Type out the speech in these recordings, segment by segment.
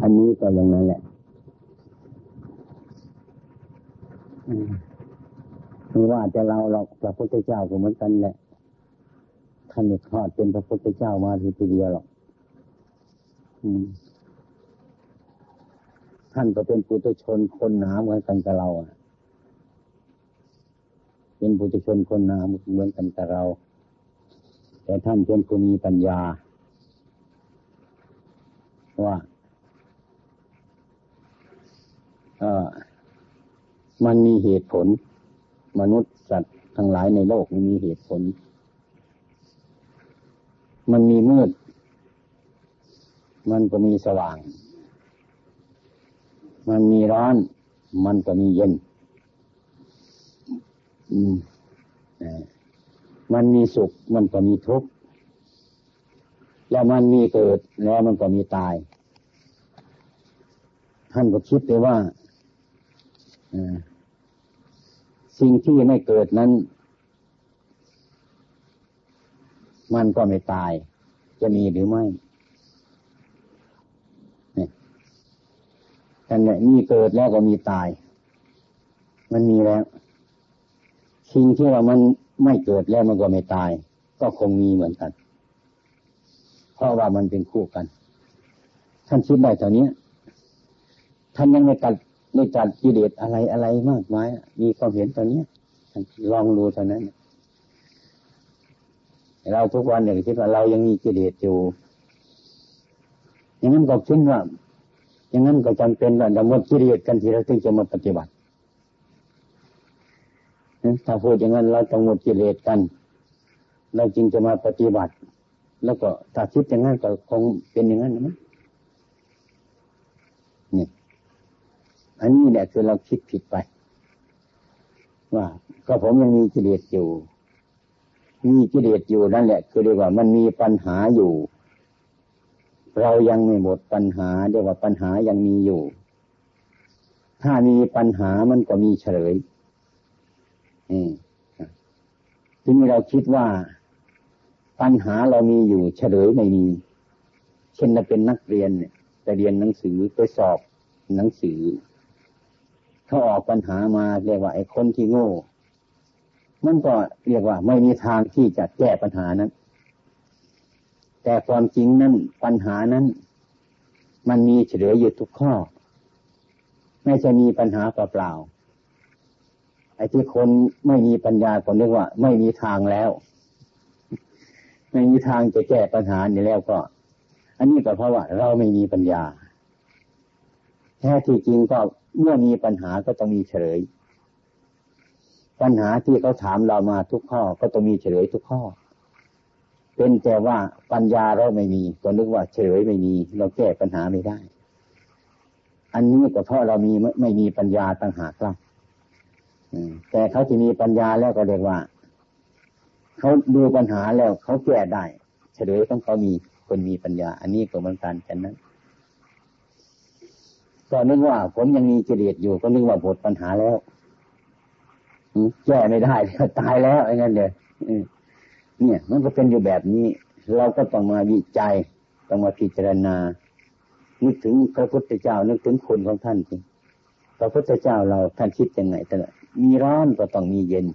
อันนี้ก็อย่างนั้นแหละไม่ว่าจะเราหรอกพระพุทธเจ้าก็เหมือนกันแหละท่านทอดเป็นพระพุทธเจ้ามาทีเดียวหรอกท่านก็เป็นปุถุชนคนหนาเหมือนกันกับเราเป็นปุถุชนคนหนาเหมือนกันกับเรา แต่ท่านเป็นผู้มีปัญญา ว่าเออมันมีเหตุผล มนุษย์สัตว์ทั้งหลายในโลกมีเหตุผล มันมีมืด มันก็มีสว่าง มันมีร้อน มันก็มีเย็นมันมีสุข มันก็มีทุกข์ แล้วมันมีเกิด แล้วมันก็มีตาย ท่านก็คิดไปว่าสิ่งที่ไม่เกิดนั้น มันก็ไม่ตาย จะมีหรือไม่เนี่ยแต่เนี่มีเกิดแล้วก็มีตาย มันมีแล้วสิ่งที่ว่ามันไม่เกิดแล้วมันก็ไม่ตาย ก็คงมีเหมือนกัน เพราะว่ามันเป็นคู่กัน ท่านคิดได้เท่านี้ ท่านยังไม่ตัดไม่จัดกิเลสอะไรอะไรมากมายมีความเห็นตอนนี้ลองดูเท่านั้นเราทุกวันอย่างคิดว่าเรายังมีกิเลสอยู่ อย่างนั้นก็คิดว่า อย่างนั้นก็จำเป็นว่าเราหมดกิเลสกันทีเราถึงจะมาปฏิบัติถ้าพูดอย่างนั้นเราต้องหมดกิเลสกัน เราจึงจะมาปฏิบัติ แล้วก็ถ้าคิดอย่างนั้นก็คงเป็นอย่างนั้นนะ อันนี้แหละคือเราคิดผิดไป ว่าก็ผมยังมีกิเลสอยู่ มีกิเลสอยู่นั่นแหละ คือเรียกว่ามันมีปัญหาอยู่ เรายังไม่หมดปัญหาเรียกว่าปัญหายังมีอยู่ ถ้ามีปัญหามันก็มีเฉลยทีนี้เราคิดว่าปัญหาเรามีอยู่เฉลยไม่มี เช่นเราเป็นนักเรียนเนี่ยไปเรียนหนังสือไปสอบหนังสือ เขาออกปัญหามาเรียกว่าไอ้คนที่โง่ มันก็เรียกว่า ไม่มีทางที่จะแก้ปัญหานั้น แต่ความจริงนั้นปัญหานั้น มันมีเฉลยอยู่ทุกข้อ ไม่ใช่มีปัญหาเปล่าๆไอ้ที่คนไม่มีปัญญาก็นึกว่า ไม่มีทางแล้ว ไม่มีทางจะแก้ปัญหานี้แล้วก็ อันนี้ก็เพราะว่า เราไม่มีปัญญาแท้ที่จริงก็ เมื่อมีปัญหาก็ต้องมีเฉลย ปัญหาที่เขาถามเรามาทุกข้อก็ต้องมีเฉลยทุกข้อ เป็นแต่ว่าปัญญาเราไม่มีก็นึกว่าเฉลยไม่มี เราแก้ปัญหาไม่ได้ อันนี้ก็เพราะเรามีไม่มีปัญญาต่างหากล่ะแต่เขาที่มีปัญญาแล้วก็เรียกว่าเขาดูปัญหาแล้วเขาแก้ได้ เฉลยต้องเขามีคนมีปัญญา อันนี้ก็เหมือนกันกันนั้น ก็นึกว่า ผมยังมีกิเลสอยู่ ก็นึกว่าหมดปัญหาแล้วแก้ไม่ได้ตายแล้วไอ้นั่นเลยเนี่ย มันก็เป็นอยู่แบบนี้ เราก็ต้องมาวิจัยต้องมาพิจารณา นึกถึงพระพุทธเจ้า นึกถึงคุณของท่านจริพระพุทธเจ้าเราท่านคิดยังไงแต่มีร้อนก็ต้องมีเย็น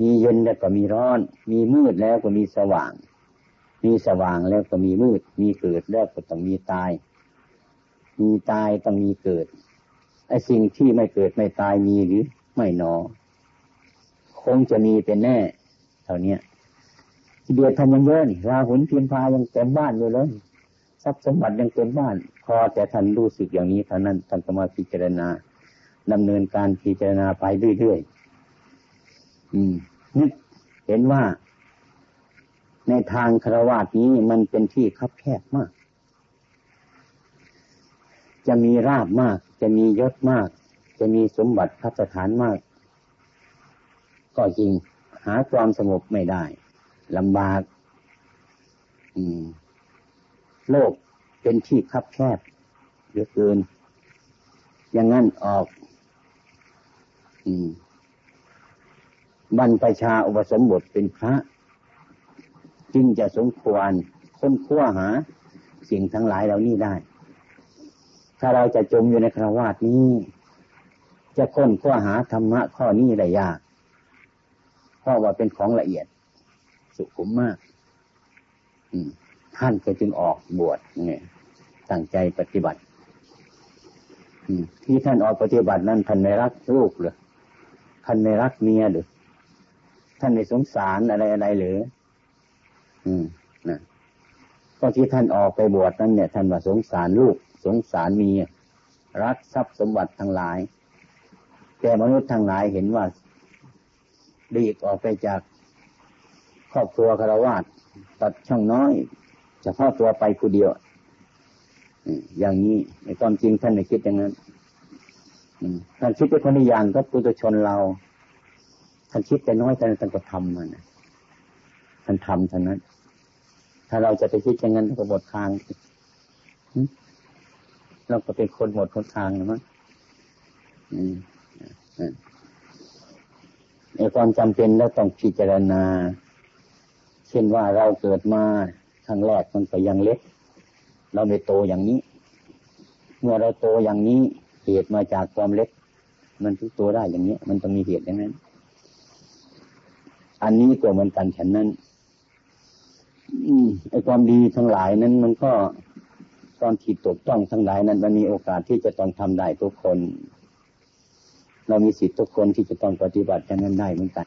มีเย็นแล้วก็มีร้อน มีมืดแล้วก็มีสว่าง มีสว่างแล้วก็มีมืด มีเกิดแล้วก็ต้องมีตาย มีตายต้องมีเกิดไอ้สิ่งที่ไม่เกิดไม่ตายมีหรือไม่หนอ คงจะมีเป็นแน่เท่านี้เดือดทำยังเยอะนี่ราหุนพิมพายังเต็มบ้านอยู่เลยทรัพย์สมบัติยังเต็มบ้าน พอแต่ท่านรู้สึกอย่างนี้เท่านั้นท่านก็มาพิจารณาดำเนินการพิจารณาไปเรื่อยๆอืมนึกเห็นว่าในทางคารวะนี้มันเป็นที่คับแคบมาก จะมีราบมาก จะมียศมาก จะมีสมบัติพัฒฐานมาก ก็จริง หาความสงบไม่ได้ลำบากโลกเป็นที่คับแคบเยอะเกิน อย่างนั้นออกบรรพชาอุปสมบทเป็นพระ จึงจะสมควรค้นคว้าหา สิ่งทั้งหลายเหล่านี้ได้ ถ้าเราจะจมอยู่ในคราวาสนี้ จะค้นค้าหาธรรมะข้อนี้ได้ยากเพราะว่าเป็นของละเอียด สุขุมมากท่านก็จึงออกบวชเนี่ยตั้งใจปฏิบัติที่ท่านออกปฏิบัตินั้นท่านไม่รักลูกหรือท่านไม่รักเมียหรือท่านไม่สงสารอะไรอะไรหรืออืมนะก็ที่ท่านออกไปบวชนั้นเนี่ย ท่านว่าสงสารลูก สงสารเมียรักทรัพย์สมบัติทั้งหลาย แต่มนุษย์ทั้งหลายเห็นว่าดีกออกไปจากครอบครัวคารวะตัดช่องน้อยเฉพาะตัวไปคนเดียวอย่างนี้ในความจริงท่านไม่คิดอย่างนั้นท่านคิดเป็นคนอย่างก็ปุถุชนเราท่านคิดแต่น้อยแต่ท่านก็ทำมันท่านทำเท่านั้น ถ้าเราจะไปคิดอย่างนั้นก็หมดทาง เราก็เป็นคนหมดคนทางนะมั้งในความจำเป็นแล้วต้องพิจารณา เช่นว่าเราเกิดมาครั้งแรกมันก็ยังเล็ก เราไม่โตอย่างนี้ เมื่อเราโตอย่างนี้เหตุมาจากความเล็ก มันทุกตัวได้อย่างนี้มันต้องมีเหตุอย่างนั้น อันนี้ก็เหมือนกันฉันนั้นไอ้ความดีทั้งหลายนั้นมันก็ ตอนที่ตกต้องทั้งหลายนั้นมันมีโอกาสที่จะต้องทำได้ทุกคน เรามีสิทธิ์ทุกคนที่จะต้องปฏิบัติอย่างนั้นได้เหมือนกัน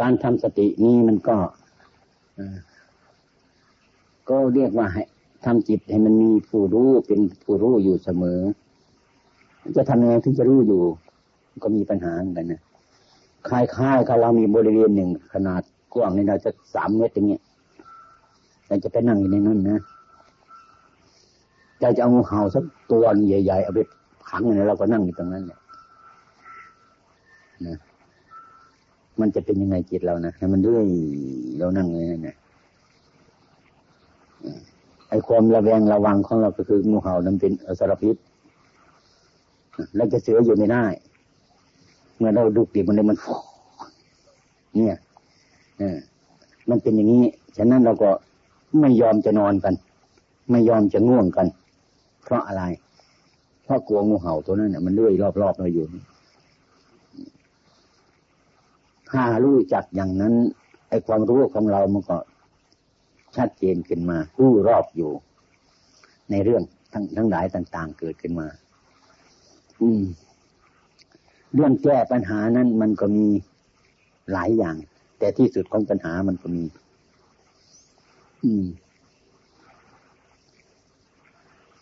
การทำสตินี้มันก็ก็เรียกว่าให้ทำจิตให้มันมีผู้รู้เป็นผู้รู้อยู่เสมอ จะทำยังไงถึงจะรู้อยู่ ก็มีปัญหาเหมือนกันนะคล้ายๆกับเรามีบริเวณหนึ่งขนาดกว้างในเราจะสามเมตรอย่างเงี้ย เราจะไปนั่งอยู่ในนั้นนะใจจะเอางูเห่าสักตัวใหญ่ๆเอาไปขังอย่างนี้เราก็นั่งอยู่ตรงนั้นเนี่ยนะมันจะเป็นยังไงจิตเรานะให้มันเรื่อยเรานั่งเลยนะไอ้ความระแวงระวังของเราก็คืองูเห่านั้นเป็นอสรพิษแล้วจะเสืออยู่ไม่ได้ เมื่อเราดุกดิบมันเลยมันเนี่ยอมันเป็นอย่างนี้ ฉะนั้นเราก็ ไม่ยอมจะนอนกัน ไม่ยอมจะง่วงกัน เพราะอะไร เพราะกลัวงูเห่าตัวนั้นเนี่ยมันเลื่อยรอบๆเราอยู่ถ้ารู้จักอย่างนั้น ไอ้ความรู้ของเรามันก็ชัดเจนขึ้นมารู้รอบอยู่ ในเรื่องทั้งทั้งหลายต่าง ๆ เกิดขึ้นมา อืม เรื่องแก้ปัญหานั้นมันก็มีหลายอย่าง แต่ที่สุดของปัญหามันก็มี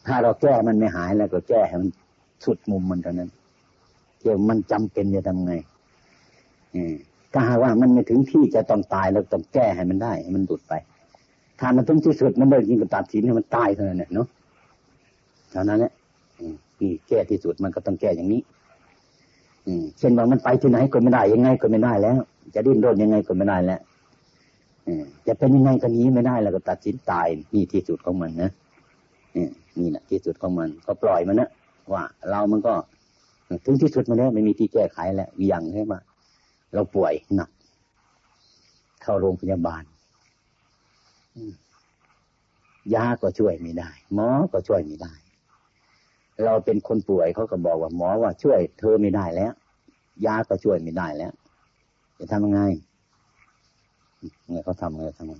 ถ้าเราแก้มันไม่หายแล้วก็แก้ให้มันสุดมุมมันเท่านั้นเกี่ยวมันจำเป็นจะทำไงถ้าหากว่ามันไม่ถึงที่จะต้องตายเราต้องแก้ให้มันได้ให้มันดุดไปถ้ามันถึงที่สุดมันเลิกยิงกับตัดสินให้มันตายเท่านั้นเนาะเท่านั้นแหละนี่แก้ที่สุดมันก็ต้องแก้อย่างนี้ อืมเช่นว่ามันไปที่ไหนก็ไม่ได้ยังไงก็ไม่ได้แล้ว จะดิ้นรนยังไงก็ไม่ได้แล้ว จะเป็นยังไงก็นี้ไม่ได้แล้วก็ตัดสินตายนี่ที่สุดของมันนะนี่นี่แหละที่สุดของมัน ก็ปล่อยมันนะว่า เรามันก็ถึงที่สุดมาแล้วไม่มีที่แก้ไขแล้วอย่างใช่ไหมเราป่วยหนักเข้าโรงพยาบาลยาก็ช่วยไม่ได้ หมอก็ช่วยไม่ได้ เราเป็นคนป่วยเขาก็บอกว่าหมอว่าช่วยเธอไม่ได้แล้ว ยาก็ช่วยไม่ได้แล้ว จะทำยังไง ไงเขาทำไงทำไง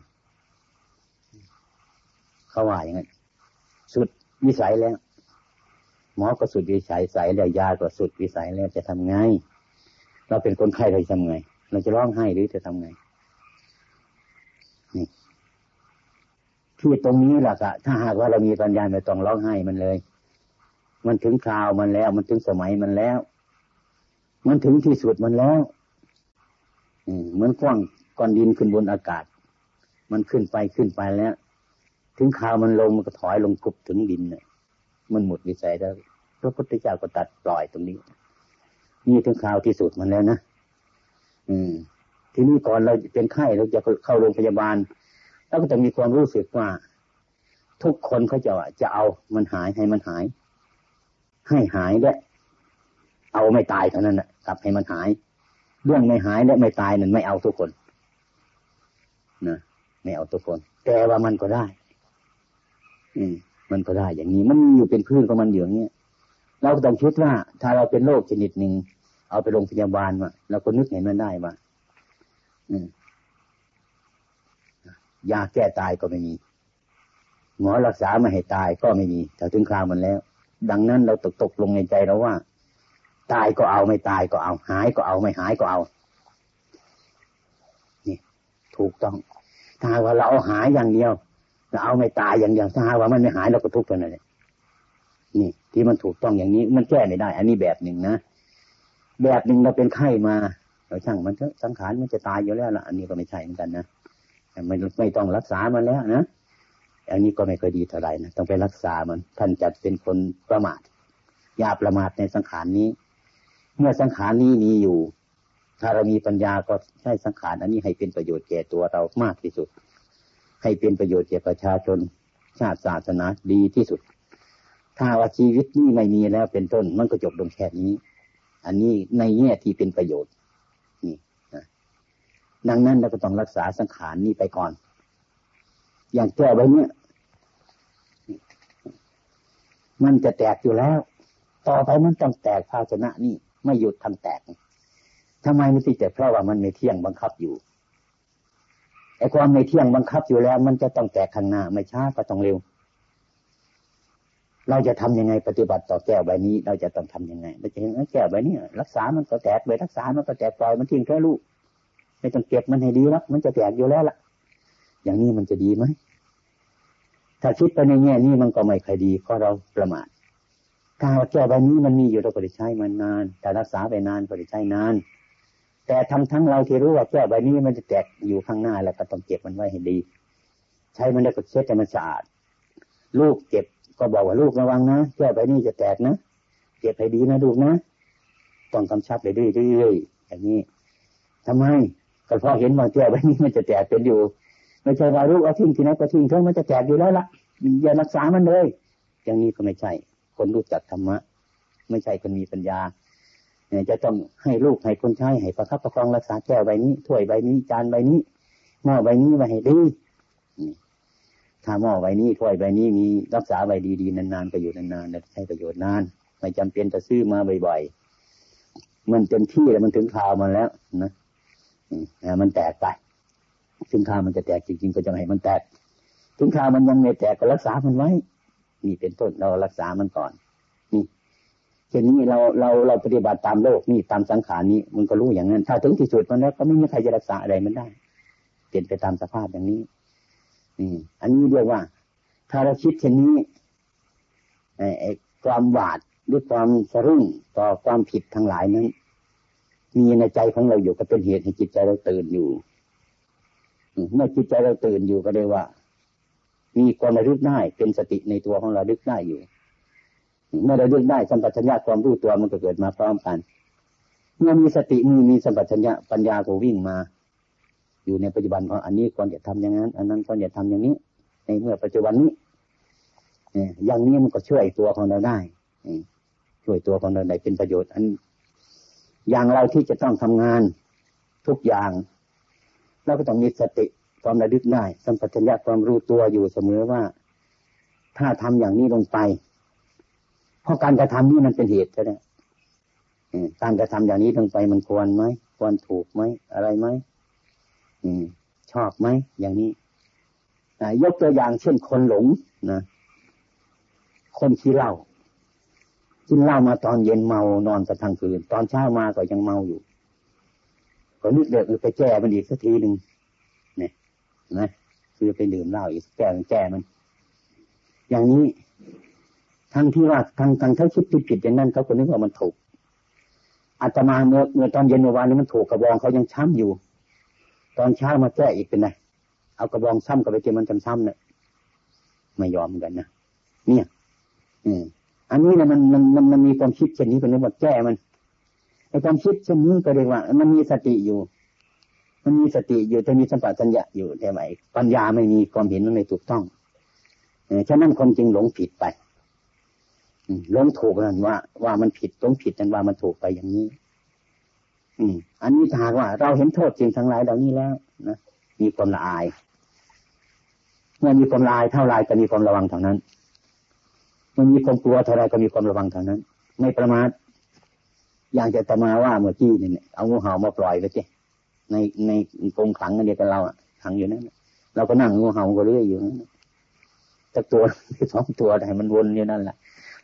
เขาว่าอย่างนั้นสุดวิสัยแล้ว หมอก็สุดวิสัยใส่แล้วยาก็สุดวิสัยแล้วจะทำไง เราเป็นคนไข้เราจะทำไง เราจะร้องไห้หรือจะทำไงนี่ที่ตรงนี้แหละกะถ้าหากว่าเรามีปัญญาไม่ต้องร้องไห้มันเลย มันถึงคราวมันแล้ว มันถึงสมัยมันแล้ว มันถึงที่สุดมันแล้วเหมือนกว้าง ก้อนดินขึ้นบนอากาศ มันขึ้นไปขึ้นไปแล้ว ถึงคราวมันลงมันก็ถอยลงกรุบถึงดินเนี่ยมันหมดวิสัยแล้วพระพุทธเจ้าก็ตัดปล่อยตรงนี้ นี่ถึงคราวที่สุดมันแล้วนะอืม ทีนี้ก่อนเราเป็นไข้เราจะเข้าโรงพยาบาลแล้วก็จะมีความรู้สึกว่า ทุกคนเขาจะจะเอามันหายให้มันหาย ให้หายและเอาไม่ตายเท่านั้นแหละกลับให้มันหายเรื่องไม่หายและไม่ตายนั่นไม่เอาทุกคน นะไม่เอาตัวคน แต่ว่ามันก็ได้ อืมมันก็ได้อย่างนี้ มันอยู่เป็นพื้นของมันอยู่อย่างนี้เราก็ต้องคิดว่า ถ้าเราเป็นโรคชนิดหนึ่งเอาไปโรงพยาบาลมาเราก็นึกเห็นมันได้ว่าอืมยาแก้ตายก็ไม่มี หมอรักษาไม่ให้ตายก็ไม่มีแต่ถึงคราวมันแล้ว ดังนั้นเราตกตกลงในใจเราว่า ตายก็เอาไม่ตายก็เอา หายก็เอาไม่หายก็เอานี่ ถูกต้อง ถ้าว่าเราเอาหายอย่างเดียวเราเอาไม่ตายอย่างเดียวถ้าว่ามันไม่หายเราก็ทุกข์ไปนั่นแหละนี่ ที่มันถูกต้องอย่างนี้ มันแก้ไม่ได้ อันนี้แบบหนึ่งนะแบบหนึ่งเราเป็นไข้มาเราช่างมันก็สังขารมันจะตายอยู่แล้วล่ะ อันนี้ก็ไม่ใช่เหมือนกันนะไม่ไม่ต้องรักษามันแล้วนะอันนี้ก็ไม่ค่อยดีเท่าไหร่นะต้องไปรักษามัน ท่านจัดเป็นคนประมาทอย่าประมาทในสังขารนี้ เมื่อสังขารนี้มีอยู่ ถ้าเรามีปัญญาก็ใช้สังขารอันนี้ให้เป็นประโยชน์แก่ตัวเรามากที่สุด ให้เป็นประโยชน์แก่ประชาชน ชาติศาสนาดีที่สุด ถ้าว่าชีวิตนี้ไม่มีแล้วเป็นต้นมันก็จบลงแค่นี้ อันนี้ในแง่ที่เป็นประโยชน์นี่นะดังนั้นเราก็ต้องรักษาสังขารนี้ไปก่อน อย่างแก้ไว้เนี่ยมันจะแตกอยู่แล้ว ต่อไปมันต้องแตกภาชนะนี่ ไม่หยุดทำแตก ทำไมไม่ติดแต่เพราะว่ามันไม่เที่ยงบังคับอยู่ไอ้ความไม่เที่ยงบังคับอยู่แล้ว มันจะต้องแตกข้างหน้าไม่ช้าก็ต้องเร็ว เราจะทํำยังไงปฏิบัติต่อแก้วใบนี้ เราจะต้องทํำยังไงเราจะเห็นแก้วใบนี้รักษามันก็แตกไปรักษามันก็แตกปล่อยมันทิ้งแค่ลูกไม่ต้องเก็บมันให้ดีแล้วมันจะแตกอยู่แล้วล่ะ อย่างนี้มันจะดีไหมถ้าคิดไปในแง่นี้มันก็ไม่ค่อยดีเพราะเราประมาทการแก้วใบนี้มันมีอยู่เราก็ได้ใช้มันนานแต่รักษาไปนานก็ได้ใช้นาน แต่ทำทั้งเราที่รู้ว่าแก้ใบนี้มันจะแตกอยู่ข้างหน้าแล้วก็ต้องเก็บมันไว้ให้ดี ใช้มันได้ก็เช็ดให้มันสะอาด ลูกเก็บก็บอกว่าลูกระวังนะแก้ใบนี้จะแตกนะเก็บให้ดีนะลูกนะต้องกำชับไปเรื่อยๆอย่างนี้ทำไมก็เพราะเห็นว่าแก้ใบนี้มันจะแตกเป็นอยู่ ไม่ใช่ว่าลูกเอาทิ้งที่ไหนก็ทิ้งเถอะมันจะแตกอยู่แล้วละอย่ารักษามันเลย อย่างนี้ก็ไม่ใช่ คนรู้จักธรรมะ ไม่ใช่คนมีปัญญา เนี่ยจะต้องให้ลูกให้คนใช้ให้ประคับประคองรักษาแก้วใบนี้ถ้วยใบนี้จานใบนี้หม้อใบนี้มาให้ดีถ้าหม้อใบนี้ถ้วยใบนี้มีรักษาใบดีๆนานๆก็อยู่นานๆใช้ประโยชน์นาน ไม่จำเป็นจะซื้อมาบ่อยๆมันเต็มที่แล้วมันถึงคราวมันแล้วนะมันแตกไปถึงข่าวมันจะแตกจริงๆก็จะให้มันแตกถึงข่าวมันยังไม่แตกก็รักษามันไว้นี่เป็นต้นเรารักษามันก่อน เช่นนี้เราเราเราปฏิบัติตามโลกนี่ตามสังขารนี้มันก็รู้อย่างนั้น ถ้าถึงที่สุดมันแล้วก็ไม่มีใครจะรักษาอะไรมันได้ เปลี่ยนไปตามสภาพอย่างนี้นี่อันนี้เรียกว่า ถ้าเราคิดเช่นนี้ไอ้ความหวาดหรือความสะรุ่งต่อความผิดทั้งหลายนั้น มีในใจของเราอยู่ก็เป็นเหตุให้จิตใจเราตื่นอยู่เมื่อจิตใจเราตื่นอยู่ก็ได้ว่า มีความระลึกได้เป็นสติในตัวของเราลึกได้อยู่ เมื่อเราลึกได้สัมปชัญญะความรู้ตัวมันก็เกิดมาพร้อมกัน เมื่อมีสติมีมีสัมปชัญญะปัญญาก็วิ่งมา อยู่ในปัจจุบันของอันนี้ควรจะทำอย่างนั้น อันนั้นควรจะทำอย่างนี้ ในเมื่อปัจจุบันนี้อย่างนี้มันก็ช่วยตัวของเราได้ช่วยตัวของเราได้เป็นประโยชน์ อัน อย่างเราที่จะต้องทำงานทุกอย่างเราก็ต้องมีสติความระลึกได้สัมปชัญญะความรู้ตัวอยู่เสมอว่า ถ้าทำอย่างนี้ลงไป เพราะการกระทำนี้มันเป็นเหตุใช่ไหมการกระทำอย่างนี้ลงไปมันควรไหมควรถูกไหมอะไรไหมชอบไหมอย่างนี้ยกตัวอย่างเช่นคนหลงนะคนขี้เหล้ากินเหล้ามาตอนเย็นเมานอนกันทั้งคืน ตอนเช้ามาก็ยังเมาอยู่ก็นึกเดือดไปแก้มันอีกสักทีหนึ่งเนี่ยนะคือไปดื่มเหล้าอีกแก้มันแก้มัน อย่างนี้ ทั้งที่ว่าทางทางเขาคิดผิดผิดอย่างนั้นเขาคนนึกว่ามันถูกอาตมาเมื่อเมื่อตอนเย็นเมื่อวานนี้มันถูกกระบองเขายังช้ำอยู่ ตอนเช้ามาแก้อีกเป็นไงเอากระบองซ้ำกับไปเจอมันช้ำๆเนี่ยไม่ยอมกันนะเนี่ยอืมอันนี้นะมันมันมันมันมีความคิดเช่นนี้เป็นเรื่องว่าแก้มันไอ้ความคิดเช่นนี้ก็เรียกว่า มันมีสติอยู่ มันมีสติอยู่จะมีสัมปชัญญะอยู่แต่ไหมปัญญาไม่มีความเห็นมันไม่ถูกต้องฉะนั้นคนจึงหลงผิดไป หลงถูกนั่นว่า ว่ามันผิดหลงผิดนั่นว่ามันถูกไปอย่างนี้ อืม อันนี้ถ้าว่า เราเห็นโทษจริงทั้งหลายเหล่านี้แล้วนะมีความละอาย เมื่อมีความลายเท่าไรก็มีความระวังเท่านั้นเมื่อมีความกลัวเท่าไรก็มีความระวังเท่านั้น ไม่ประมาทอย่างจะตมาว่าเมื่อกี้เนี่ยเอางูเห่ามาปล่อยไปเจ้ในในกรงขังกันเดียวกันเราอะขังอยู่นั้นเราก็นั่งงูเห่าก็เรื่อยอยู่นั้นแต่ตัวสองตัวแต่มันวนอยู่นั่นแหละ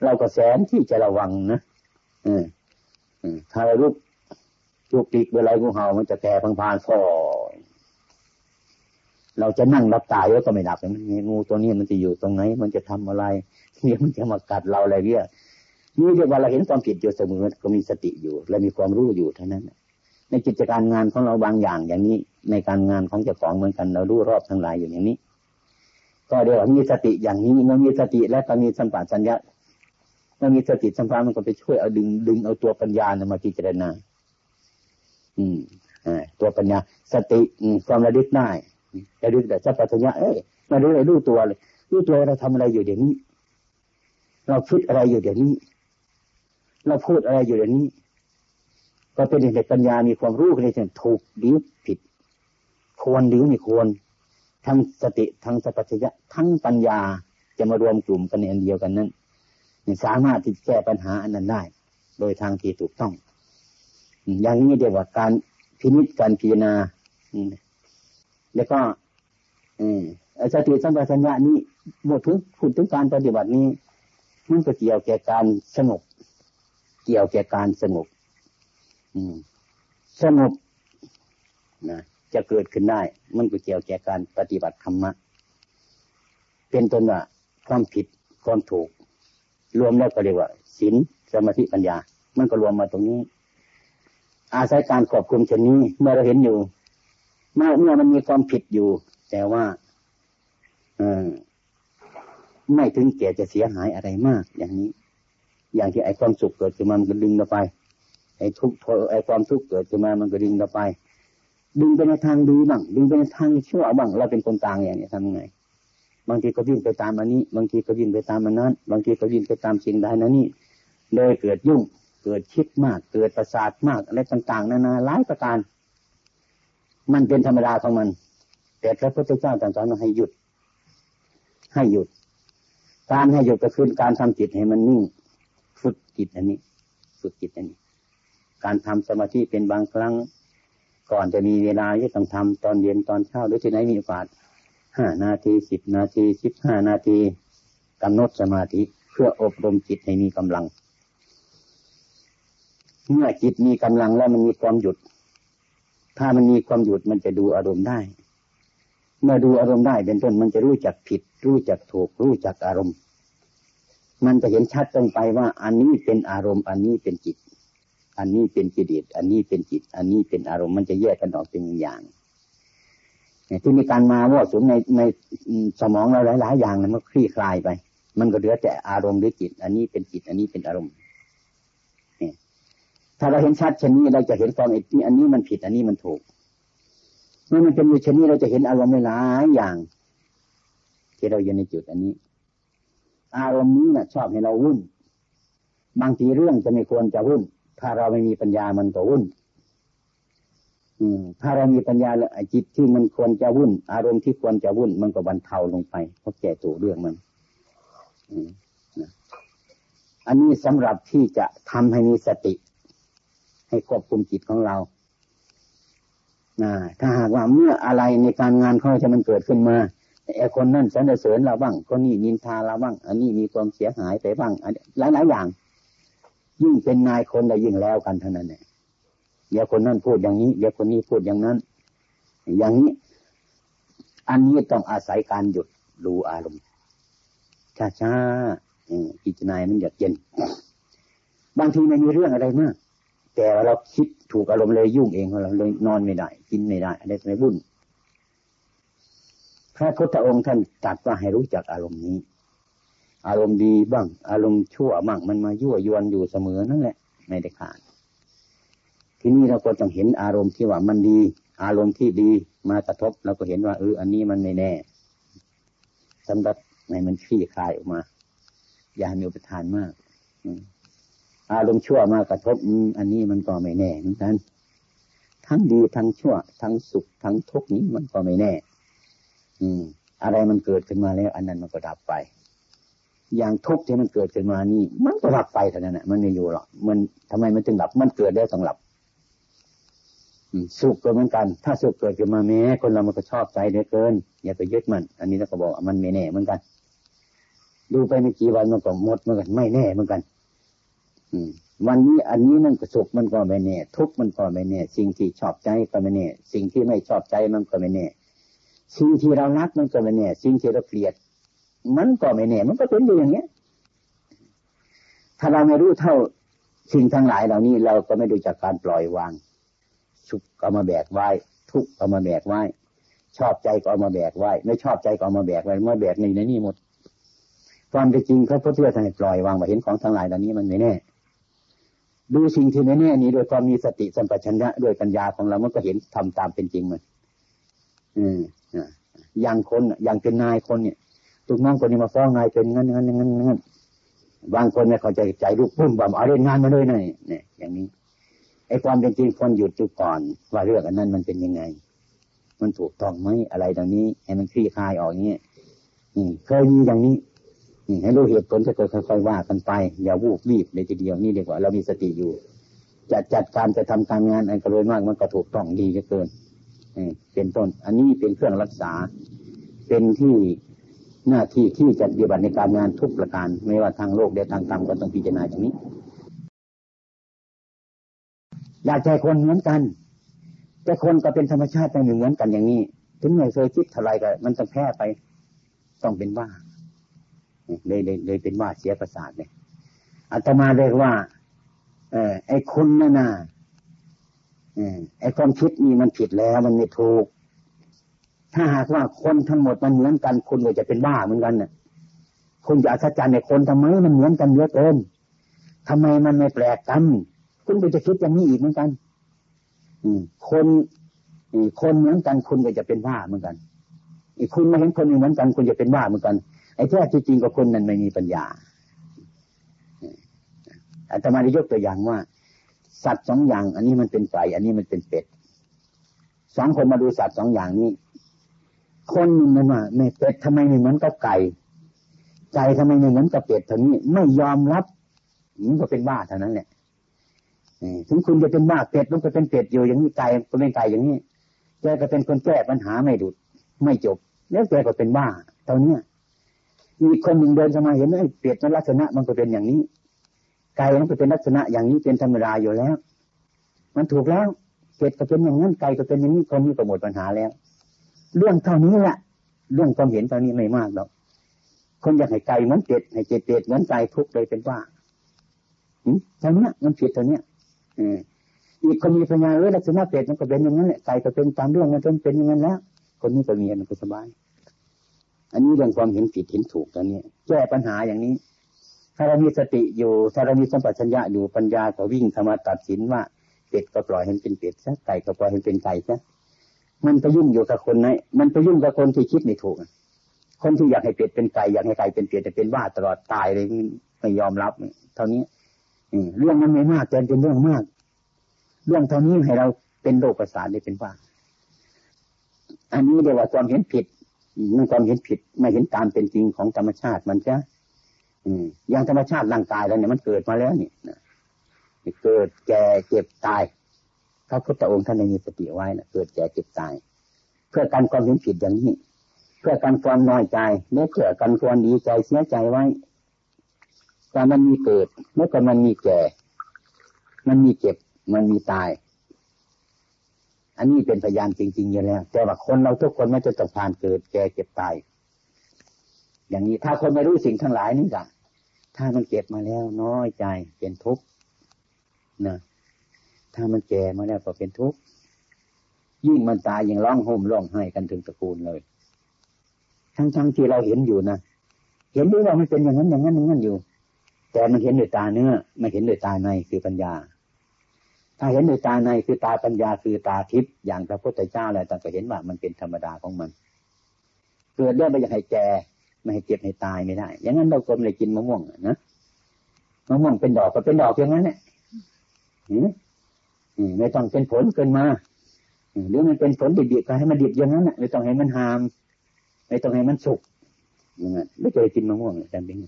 เราก็แสนที่จะระวังนะถ้าเราลุกลุกปีกเวลางูเห่ามันจะแก่พังพานฟอเราจะนั่งรับตายก็ไม่ดับมันงูตัวนี้มันจะอยู่ตรงไหน มันจะทำอะไรเนี่ยมันจะมากัดเราอะไรเงี้ยนี่เรียกว่าเราเห็นความผิดอยู่เสมอก็มีสติอยู่ และมีความรู้อยู่เท่านั้นในกิจการงานของเราบางอย่างอย่างนี้ ในการงานของเจ้าของเหมือนกันเรารู้รอบทั้งหลายอยู่อย่างนี้ ก็เดี๋ยวมีสติอย่างนี้เมื่อมีสติและก็มีสัมปชัญญะ เมื่อมีสติสัมปชัญญะมันก็ไปช่วยเอาดึงดึงเอาตัวปัญญามาพิจารณา อืมตัวปัญญา สติความระลึกได้ระลึกแต่สัมปชัญญะเอ้ยมารู้เลยรู้ตัวเลยรู้ตัวเราทำอะไรอยู่เดี๋ยวนี้ เราคิดอะไรอยู่เดี๋ยวนี้ เราพูดอะไรอยู่เดี๋ยวนี้ ก็เป็นเด็กปัญญามีความรู้ในเรื่องถูกหรือผิด ควรหรือไม่ควร ทั้งสติทั้งสัพพัญญะทั้งปัญญาจะมารวมกลุ่มกันในอันเดียวกันนั้น สามารถที่จะแก้ปัญหาอันนั้นได้ โดยทางที่ถูกต้อง อย่างนี้เรียกว่าการพินิจการพิจารณาแล้วก็สติสัมปชัญญะนี้บทถึงพูดถึงการปฏิบัตินี้มันก็เกี่ยวแก่การสงบเกี่ยวแก่การสงบสงบนะจะเกิดขึ้นได้ มันก็เกี่ยวแก่การปฏิบัติธรรมะเป็นต้นว่าความผิดความถูก รวมแล้วก็เรียกว่าศีลสมาธิปัญญา มันก็รวมมาตรงนี้ อาศัยการควบคุมเช่นนี้ เมื่อเราเห็นอยู่ เมื่อเมื่อมันมีความผิดอยู่ แต่ว่าอไม่ถึงแก่จะเสียหายอะไรมาก อย่างนี้ อย่างที่ไอ้ความสุขเกิดขึ้นมามันก็ดึงเราไป ไอ้ทุกข์ไอ้ความทุกข์เกิดขึ้นมามันก็ดึงเราไป ดึงไปในทางดีบ้างดึงไปในทางชั่วบ้างเราเป็นคนต่างอย่างนี้ทำยังไง บางทีก็วิ่งไปตามอันนี้ บางทีก็วิ่งไปตามอันนั้น บางทีก็วิ่งไปตามสิ่งใดนั้นนี่ โดยเกิดยุ่ง เกิดคิดมาก เกิดประสาทมากอะไรต่าง ๆ นานาหลายประการ มันเป็นธรรมดาของมัน แต่พระพุทธเจ้าตรัสสอนให้หยุด ให้หยุด การให้หยุดก็คือการทำจิตให้มันนิ่ง ฝึกจิตอันนี้ ฝึกจิตอันนี้ การทำสมาธิเป็นบางครั้ง ก่อนจะมีเวลาที่ต้องทำตอนเย็นตอนเช้าหรือที่ไหนมีโอกาส ห้านาทีสิบนาทีสิบห้านาทีกำหนดสมาธิเพื่ออบรมจิตให้มีกำลัง เมื่อจิตมีกำลังแล้วมันมีความหยุด ถ้ามันมีความหยุดมันจะดูอารมณ์ได้ เมื่อดูอารมณ์ได้เป็นต้นมันจะรู้จักผิด รู้จักถูก รู้จักอารมณ์ มันจะเห็นชัดตรงไปว่า อันนี้เป็นอารมณ์ อันนี้เป็นจิต อันนี้เป็นกิเลสอันนี้เป็นจิต อันนี้เป็นอารมณ์มันจะแยกกันออกเป็นอย่าง ที่มีการมาว่าสุมในในสมองเราหลาย ๆ อย่างมันคลี่คลายไป มันก็เหลือแต่อารมณ์หรือจิต อันนี้เป็นจิต อันนี้เป็นอารมณ์ถ้าเราเห็นชัดเช่นนี้เราจะเห็นความอีอันนี้มันผิด อันนี้มันถูกเมื่อมันเป็นอยู่เช่นนี้เราจะเห็นอารมณ์หลายอย่าง ที่เราอยู่ในจุดอันนี้ อารมณ์นี้นะชอบให้เราวุ่น บางทีเรื่องจะไม่ควรจะวุ่น ถ้าเราไม่มีปัญญามันก็วุ่น ถ้าเรามีปัญญาแล้วจิตที่มันควรจะวุ่น อารมณ์ที่ควรจะวุ่น มันก็บรรเทาลงไปเพราะแก่ตัวเรื่องมันอันนี้สำหรับที่จะทำให้มีสติ ให้ควบคุมจิตของเราถ้าหากว่าเมื่ออะไรในการงานเขาจะมันเกิดขึ้นมาไอ้คนนั่นสรรเสริญเราบ้างคนนี้นินทาเราบ้าง อันนี้มีความเสียหายไปบ้างหลายหลายอย่าง ยิ่งเป็นนายคนละยิ่งแล้วกันเท่านั้นเนี่ย เดี๋ยวคนนั้นพูดอย่างนี้ เดี๋ยวคนนี้พูดอย่างนั้น อย่างนี้ อันนี้ต้องอาศัยการหยุดดูอารมณ์ช้าๆพิจารณามันหยุดเย็น บางทีไม่มีเรื่องอะไรมาก แต่เราคิดถูกอารมณ์เลยยุ่งเองเราเลยนอนไม่ได้ กินไม่ได้อะไรไม่บุ่นพระพุทธองค์ท่านตรัสว่าให้รู้จักอารมณ์นี้ อารมณ์ดีบ้าง อารมณ์ชั่วบ้างมันมายั่วยวนอยู่เสมอนั่นแหละ ไม่ได้ขาด ทีนี้เราก็ต้องเห็นอารมณ์ที่ว่ามันดี อารมณ์ที่ดีมากระทบเราก็เห็นว่าเอออันนี้มันไม่แน่สำหรับในมันคลี่คลายออกมา อย่ามีอุปทานมากอารมณ์ชั่วมากระทบอันนี้มันก็ไม่แน่เหมือนกันทั้งดีทั้งชั่ว ทั้งสุขทั้งทุกข์นี้มันก็ไม่แน่ อืม อะไรมันเกิดขึ้นมาแล้ว อันนั้นมันก็ดับไป อย่างทุกข์ที่มันเกิดขึ้นมานี่ มันก็ดับไปเท่านั้นแหะมันไม่อยู่หรอกมันทำไมมันจึงดับ มันเกิดได้ต้องหลับ สุขก็เหมือนกัน ถ้าสุขเกิดขึ้นมาแม้คนเรามันก็ชอบใจเหลือเกิน อย่าไปยึดมัน อันนี้เราก็บอกมันไม่แน่เหมือนกัน ดูไปไม่กี่วันมันก็หมดเหมือนกันไม่แน่เหมือนกัน อืม วันนี้อันนี้มันก็สุขมันก็ไม่แน่ ทุกมันก็ไม่แน่ สิ่งที่ชอบใจก็ไม่แน่ สิ่งที่ไม่ชอบใจมันก็ไม่แน่ สิ่งที่เรารักมันก็ไม่แน่ สิ่งที่เราเกลียด มันก็ไม่แน่ มันก็เป็นอยู่อย่างเนี้ย ถ้าเราไม่รู้เท่าสิ่งทั้งหลายเหล่านี้เราก็ไม่ดูจากการปล่อยวาง สุขเอามาแบกไว้ ทุกข์เอามาแบกไว้ ชอบใจก็เอามาแบกไว้ ไม่ชอบใจก็เอามาแบกไว้เมื่อแบกในในนี้หมดความเป็นจริงพระพุทธเจ้าท่านปล่อยวางว่าเห็นของทั้งหลายเหล่านี้มันไม่แน่ดูสิ่งที่ไม่แน่นี้โดยความมีสติสัมปชัญญะด้วยปัญญาของเรามันก็เห็นทำตามเป็นจริงมัน อืมอย่างคนอย่างเป็นนายคนเนี่ยลูกน้องคนนี้มาฟ้องนายเป็นงั้นงั้นงั้นงั้นบางคนเนี่ยเขาใจใจลูกพุ่มบ่มเอาเล่นงานมาเลยเนี่ยเนี่ยอย่างนี้ ไอ้ความเป็นจริงคนหยุดดูก่อน ว่าเรื่องอันนั้นมันเป็นยังไง มันถูกต้องไหมอะไรดังนี้ ให้มันคลี่คลายออกอย่างนี้เคยมีอย่างนี้ให้รู้เหตุผลจะค่อยๆว่ากันไป อย่าวูบวีบในทีเดียวนี่ดีกว่า เรามีสติอยู่จะจัดการจะทำการงานอันกระโดดมากมันก็ถูกต้องดีเกินเป็นต้น อันนี้เป็นเครื่องรักษา เป็นที่หน้าที่ที่จะปฏิบัติในการงานทุกประการ ไม่ว่าทางโลกและทางธรรมก็ต้องพิจารณาอย่างนี้ อยากใจคนเหมือนกัน แต่คนก็เป็นธรรมชาติแต่เหมือนกันอย่างนี้ ถึงไม่เคยคิดเท่าไรก็มันจะแพ้ไป ต้องเป็นว่าเลยเลยเลยเป็นว่าเสียประสาทเนี่ยอาตมาเรียกว่า เออไอ้คุณนั่นน่ะไอ้ความคิดนี่มันผิดแล้ว มันไม่ถูก ถ้าหากว่าคนทั้งหมดมันเหมือนกัน คุณก็จะเป็นบ้าเหมือนกันน่ะ คุณจะอัศจรรย์ในคนทำไมมันเหมือนกันเยอะเกินทำไมมันไม่แปลกกัน คุณก็จะคิดอย่างนี้อีกเหมือนกัน อืคนคนเหมือนกันคุณก็จะเป็นบ้าเหมือนกันอีกคุณมาเห็นคนเหมือนกัน คุณจะเป็นบ้าเหมือนกัน ไอ้แท้ที่จริงก็คนนั้นไม่มีปัญญาอาตมาได้ยกตัวอย่างว่า สัตว์สองอย่าง อันนี้มันเป็นไก่อันนี้มันเป็นเป็ดสองคนมาดูสัตว์สองอย่างนี้ คนมันว่าไม่เป็ดทำไมไม่เหมือนกับไก่ไก่ทำไมไม่เหมือนกับเป็ดเท่านี้ไม่ยอมรับมันก็เป็นบ้าเท่านั้นแหละ ถึงคุณจะเป็นบ้าเป็ดมันก็เป็นเป็ดอยู่อย่างนี้ไก่ก็เป็นไก่อย่างนี้แกก็เป็นคนแก้ปัญหาไม่ดุด ไม่จบ แล้วแกก็เป็นบ้าเท่านี้อีคนหนึ่งเดินเข้ามาเห็นไอ้เปรียบในลักษณะมันก็เป็นอย่างนี้ไก่มันก็เป็นลักษณะอย่างนี้เป็นธรรมดาอยู่แล้ว มันถูกแล้วเก็ดก็เป็นอย่างนั้นไก่ก็เป็นอย่างนี้คนนี้ก็หมดปัญหาแล้ว เรื่องเท่านี้แหละเรื่องความเห็นเท่านี้ไม่มากหรอกคนอยากให้ไก่เหมือนเจ็ดให้เจ็ดเจ็ดเหมือนไก่ทุกเลยเป็นว่าเท่านี้มันผิดเท่านี้ อีกคนมีปัญญาเออลักษณะเป็ดมันก็เป็นอย่างนั้นแหละไก่ก็เป็นตามเรื่องมันเป็นอย่างนั้นแล้วคนนี้ก็มีมันก็สบาย อันนี้เรื่องความเห็นผิดเห็นถูกตอนนี้แก้ปัญหาอย่างนี้ ถ้าเรามีสติอยู่ ถ้าเรามีสัมปชัญญะอยู่ปัญญาก็วิ่งเข้ามาตัดสินว่าเป็ดก็ปล่อยให้เป็นเป็ดซะไก่ก็ปล่อยให้เป็นไก่ซะมันไปยุ่งอยู่กับคนไหนมันไปยุ่งกับคนที่คิดไม่ถูกคนที่อยากให้เป็ดเป็นไก่อยากให้ไก่เป็นเป็ดจะเป็นว่าตลอดตายเลยไม่ยอมรับเท่านี้ เรื่องมันไม่มากแต่เป็นเรื่องมาก เรื่องเท่านี้ให้เราเป็นโรคประสาทได้เป็นว่า อันนี้เรียกว่าความเห็นผิดมันความเห็นผิดไม่เห็นตามเป็นจริงของธรรมชาติมันจะอย่างธรรมชาติร่างกายแล้วเนี่ยมันเกิดมาแล้วนี่เกิดแก่เจ็บตายพระพุทธองค์ท่านมีสติไว้นะเกิดแก่เจ็บตาย เพื่อการความเห็นผิดอย่างนี้ เพื่อการความน้อยใจและเพื่อการความดีใจเสียใจไว้ ว่ามันมีเกิดเมื่อก่อนมันมีแก่ มันมีเจ็บ มันมีตาย อันนี้เป็นพยานจริงๆอยู่แล้วแต่ว่าคนเราทุกคนไม่จะต้องผ่านเกิด แก่เก็บตาย อย่างนี้ถ้าคนไม่รู้สิ่งทั้งหลายนี่ก็ถ้ามันเก็บมาแล้วน้อยใจเป็นทุกข์นะถ้ามันแก่มาแล้วก็เป็นทุกข์ยิ่งมันตายยังร้องห่มร้องไห้กันถึงตระกูลเลย ทั้งๆที่เราเห็นอยู่นะเห็นด้วยว่ามันเป็นอย่างนั้นอย่างนั้นอย่างนั้นอยู่ แต่มันเห็นด้วยตาเนื้อไม่เห็นด้วยตาในคือปัญญา ถ้าเห็นในตาในคือตาปัญญาคือตาทิพย์อย่างพระพุทธเจ้าอะไรต่างก็เห็นว่ามันเป็นธรรมดาของมันเกิดเรื่องไม่อยากให้แก่ไม่ให้เจ็บให้ตายไม่ได้ อย่างนั้นเราก็ไม่ได้กินมะม่วงนะมะม่วงเป็นดอกก็เป็นดอกอย่างนั้นแหละไม่ต้องเป็นผลเกินมาหรือมันเป็นผลดิบๆก็ให้มันดิบอย่างนั้นไม่ต้องให้มันหาม ไม่ต้องให้มันสุกอย่างนั้นไม่เคยกินมะม่วงเลยแต่เป็น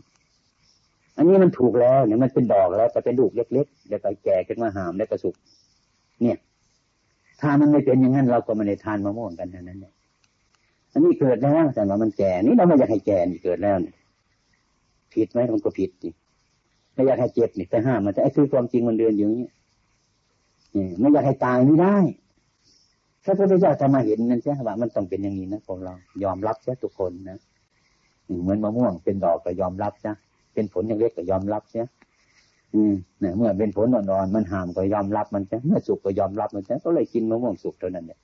อันนี้มันถูกแล้วเนี่ยมันเป็นดอกแล้วแต่เป็นลูกเล็กๆเดี๋ยวไปแก่ขึ้นมาหามแล้วก็สุก เนี่ย ถ้ามันไม่เป็นอย่างนั้นเราก็ไม่ได้ทานมะม่วงกันเท่านั้นเนี่ยอันนี้เกิดแล้วแต่ว่ามันแก่นี่เราไม่อยากให้แก่นี่เกิดแล้วเนี่ยผิดไหมมันก็ผิดดิไม่อยากให้เจ็บนี่ไปห้ามมันแต่ไอ้คือความจริงมันเดินอยู่อย่างนี้ไม่อยากให้ตายไม่ได้พระพุทธเจ้าจะมาเห็นนั่นใช่ไหมว่ามันต้องเป็นอย่างนี้นะพวกเรายอมรับใช่ทุกคนนะเหมือนมะม่วงเป็นดอกก็ยอมรับจ้ะ เป็นผลอย่างเล็กก็ยอมรับใช่อืมเนี่ยเมื่อเป็นผลอ่อนๆมันหามก็ยอมรับมันใช่เมื่อสุกก็ยอมรับมันใช่ก็เลยกินมะม่วงสุกเท่านั้นเนี่ย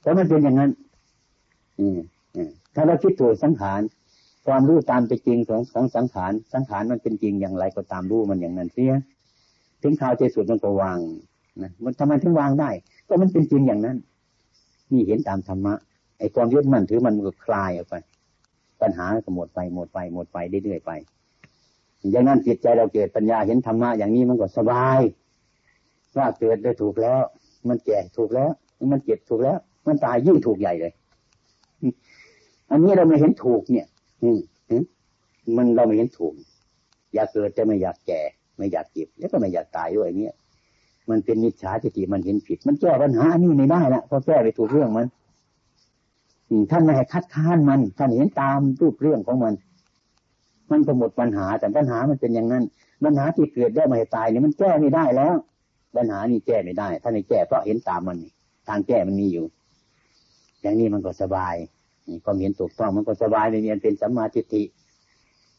เพราะมันเป็นอย่างนั้น อืมถ้าเราคิดถูกสังขารความรู้ตามเป็นจริงของของสังขารสังขารมันเป็นจริงอย่างไรก็ตามรู้มันอย่างนั้นเสียถึงข่าวใจสุดมันก็วางนะมันทำไมถึงวางได้ ก็มันเป็นจริงอย่างนั้น นี่เห็นตามธรรมะไอ้ความยึดมั่นถือมันก็คลายออกไป ปัญหาก็หมดไปหมดไปหมดไปเรื่อยๆไป อย่างนั้นจิตใจเราเกิดปัญญาเห็นธรรมะอย่างนี้มันก็สบาย ว่าเกิดได้ถูกแล้ว มันแก่ถูกแล้ว มันเจ็บถูกแล้ว มันตายยิ่งถูกใหญ่เลย อันนี้เราไม่เห็นถูกเนี่ยอืมันเราไม่เห็นถูก อยากเกิดแต่ไม่อยากแก่ ไม่อยากเจ็บแล้วก็ไม่อยากตายด้วยเนี่ยมันเป็นมิจฉาทิฏฐิมันเห็นผิด มันแก้ปัญหานี่ไม่ได้ละเพราะแก้ไปถูกเรื่องมันท่านไม่ให้คัดค้านมัน ท่านเห็นตามรูปเรื่องของมัน มันก็หมดปัญหาแต่ปัญหามันเป็นอย่างนั้นปัญหาที่เกิดได้ม่ตายเนี่ยมันแก้ไม่ได้แล้ว ปัญหานี่แก้ไม่ได้ท่าในแก้เพราะเห็นตามมันทางแก้มันมีอยู่ อย่างนี้มันก็สบายความเห็นถูกต้องมันก็สบายในเรียนเป็นสัมมาทิฏฐิ